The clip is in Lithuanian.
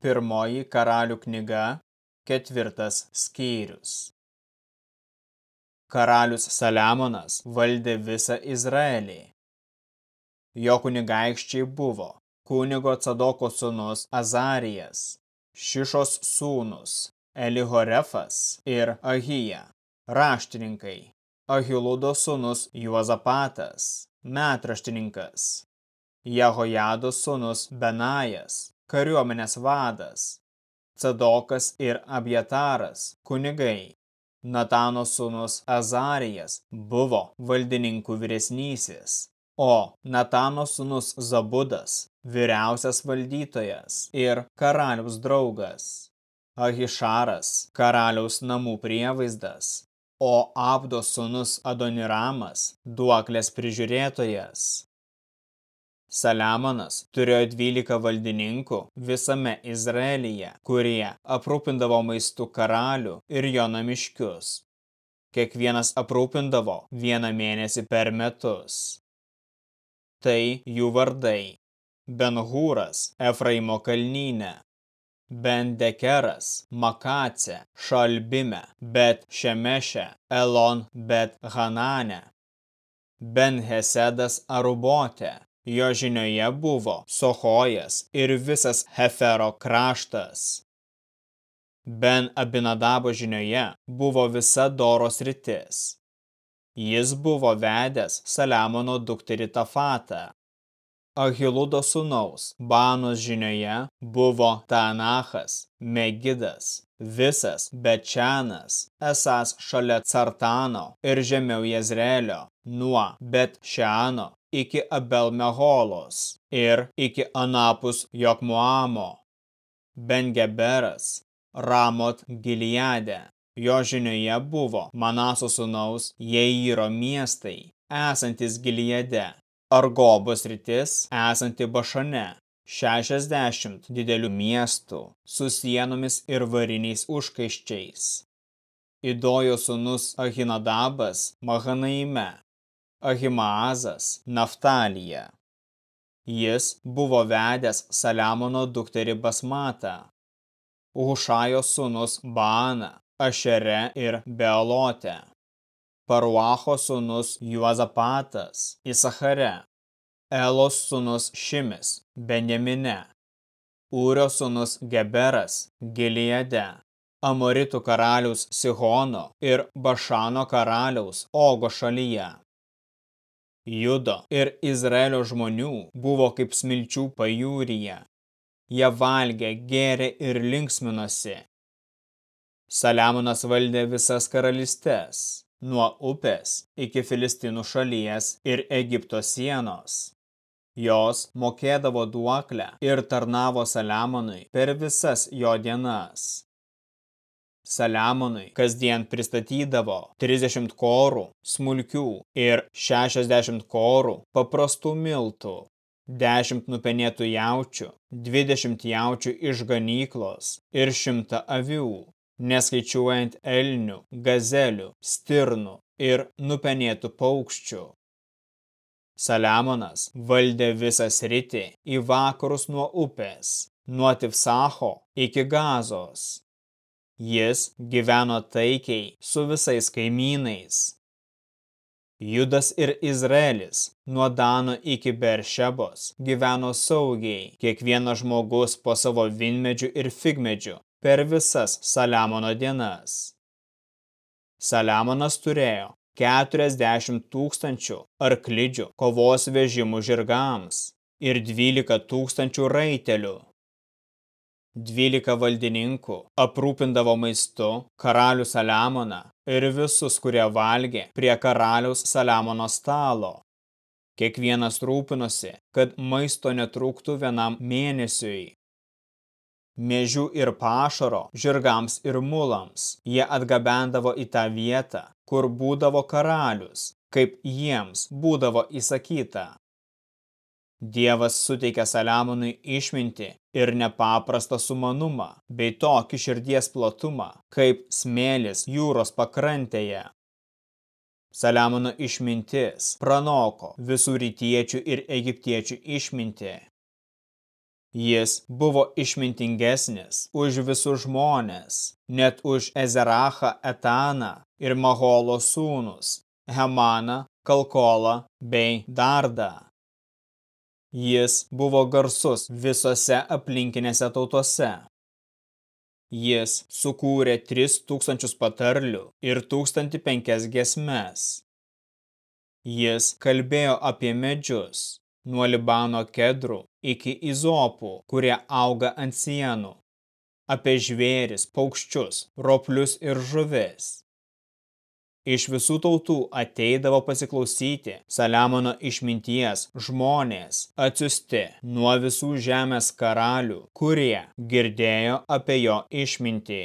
Pirmoji karalių knyga, ketvirtas skyrius. Karalius Saliamonas valdė visą Izraelį. Jo kunigaikščiai buvo kunigo Cadoko sūnus Azarijas, Šišos sūnus Elihorefas ir Ahija, raštininkai, Ahiludo sūnus Juozapatas, metraštininkas, Jehojado sūnus Benajas, kariuomenės vadas, Cadokas ir Abjataras, kunigai. Natano sūnus Azarijas buvo valdininkų vyresnysis, o Natano sūnus Zabudas vyriausias valdytojas ir karaliaus draugas. Ahišaras karaliaus namų prievaizdas, o Abdo sūnus Adoniramas duoklės prižiūrėtojas. Saliamonas turėjo 12 valdininkų visame Izraelyje, kurie aprūpindavo maistu karalių ir jo namiškius. Kiekvienas aprūpindavo vieną mėnesį per metus. Tai jų vardai. Benhūras, Efraimo kalnyne, Ben-Dekeras, Makace, Šalbime, Bet Šemeše, Elon, Bet Hanane, Ben-Hesedas Arubote, Jo žinioje buvo Sohojas ir visas Hefero kraštas. Ben Abinadabo žinioje buvo visa Doros rytis. Jis buvo vedęs Saliamono dukterį Tafatą. Ahiludo sūnaus Banos žinioje buvo Tanachas, Megidas, visas Bečianas, esas šalia Cartano ir žemiau Jezreelio, nuo Bet Šiano iki Abelmeholos ir iki Anapus Jokmuamo. Bengeberas, Ramot Giliade. Jo žinioje buvo Manaso sūnaus Jeiro miestai, esantis Giliade, Argobos rytis, esanti Bašane, 60 didelių miestų su sienomis ir variniais užkaiščiais. Idojo sūnus Ahinadabas Mahanaime, Ahimaazas Naftalyje. Jis buvo vedęs Saliamono dukterį Basmatą, Hušajo sūnus Baana, Ašere ir Bealote, Paruacho sūnus Juozapatas, Isachare, Elos sūnus Šimis, Benjamine, Ūrio sūnus Geberas, Gileade, Amoritų karaliaus Sihono ir Bašano karaliaus Ogo šalyje. Judo ir Izraelio žmonių buvo kaip smilčių pajūryje. Jie valgė, gėrė ir linksminosi. Saliamonas valdė visas karalystes, nuo upės iki Filistinų šalies ir Egipto sienos. Jos mokėdavo duoklę ir tarnavo Saliamonui per visas jo dienas. Saliamonui kasdien pristatydavo 30 korų smulkių ir 60 korų paprastų miltų, 10 nupenėtų jaučių, 20 jaučių iš ganyklos ir 100 avių, neskaičiuojant elnių, gazelių, stirnų ir nupenėtų paukščių. Saliamonas valdė visą sritį į vakarus nuo upės, nuo Tifsacho iki Gazos Jis gyveno taikiai su visais kaimynais. Judas ir Izraelis nuo Dano iki Beršebos gyveno saugiai, kiekvienas žmogus po savo vinmedžių ir figmedžių per visas Saliamono dienas. Saliamonas turėjo 40 tūkstančių arklidžių kovos vežimų žirgams ir 12 tūkstančių raitelių. Dvylika valdininkų aprūpindavo maistu karalių Saliamoną ir visus, kurie valgė prie karaliaus Saliamono stalo. Kiekvienas rūpinosi, kad maisto netrūktų vienam mėnesiui. Mėžių ir pašaro, žirgams ir mulams jie atgabendavo į tą vietą, kur būdavo karalius, kaip jiems būdavo įsakyta. Dievas suteikė Saliamonui išminti ir nepaprastą sumanumą, bei tokį širdies platumą, kaip smėlis jūros pakrantėje. Saliamono išmintis pranoko visų rytiečių ir egiptiečių išmintį. Jis buvo išmintingesnis už visus žmonės, net už Ezerachą Etaną ir Maholo sūnus, Hemaną, Kalkolą bei Dardą. Jis buvo garsus visose aplinkinėse tautose. Jis sukūrė 3000 patarlių ir 1005 gesmes. Jis kalbėjo apie medžius, nuo Libano kedrų iki izopų, kurie auga ant sienų, apie žvėris, paukščius, roplius ir žuvis. Iš visų tautų ateidavo pasiklausyti Saliamono išminties žmonės atsiusti nuo visų žemės karalių, kurie girdėjo apie jo išmintį.